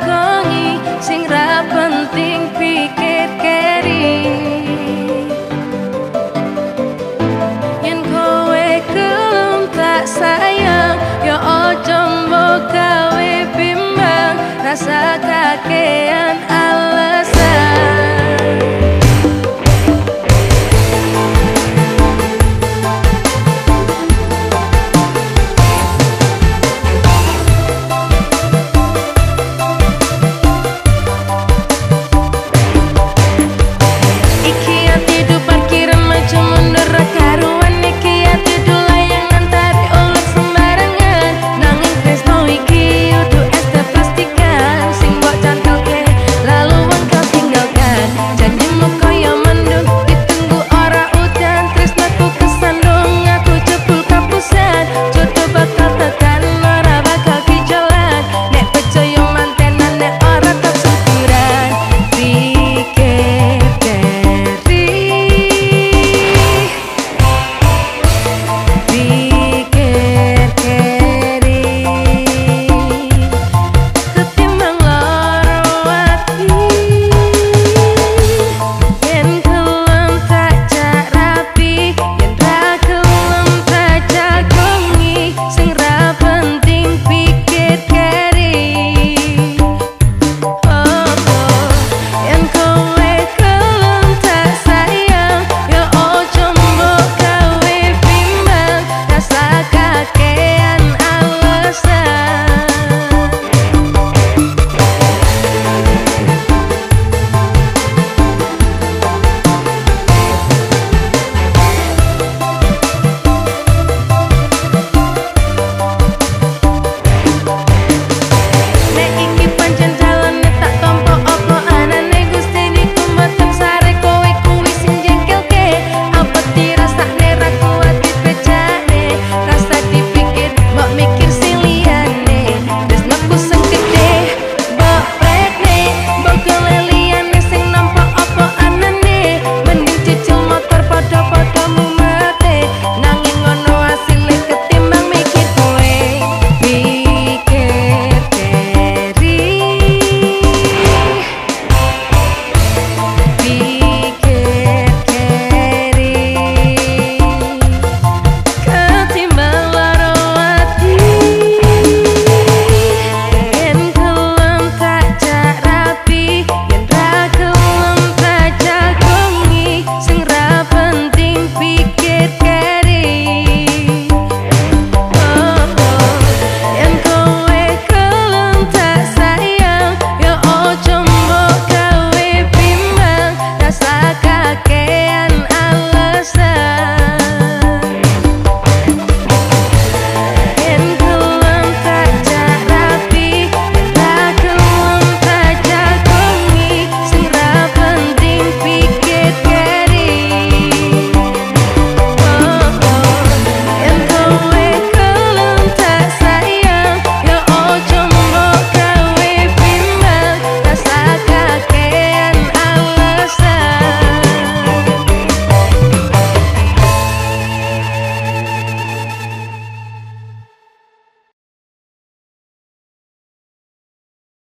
lakoni sing ra penting pikir keri. Yen kowe kum tak sayang yo ojo mbok gawe bimbang. Rasa kakean ala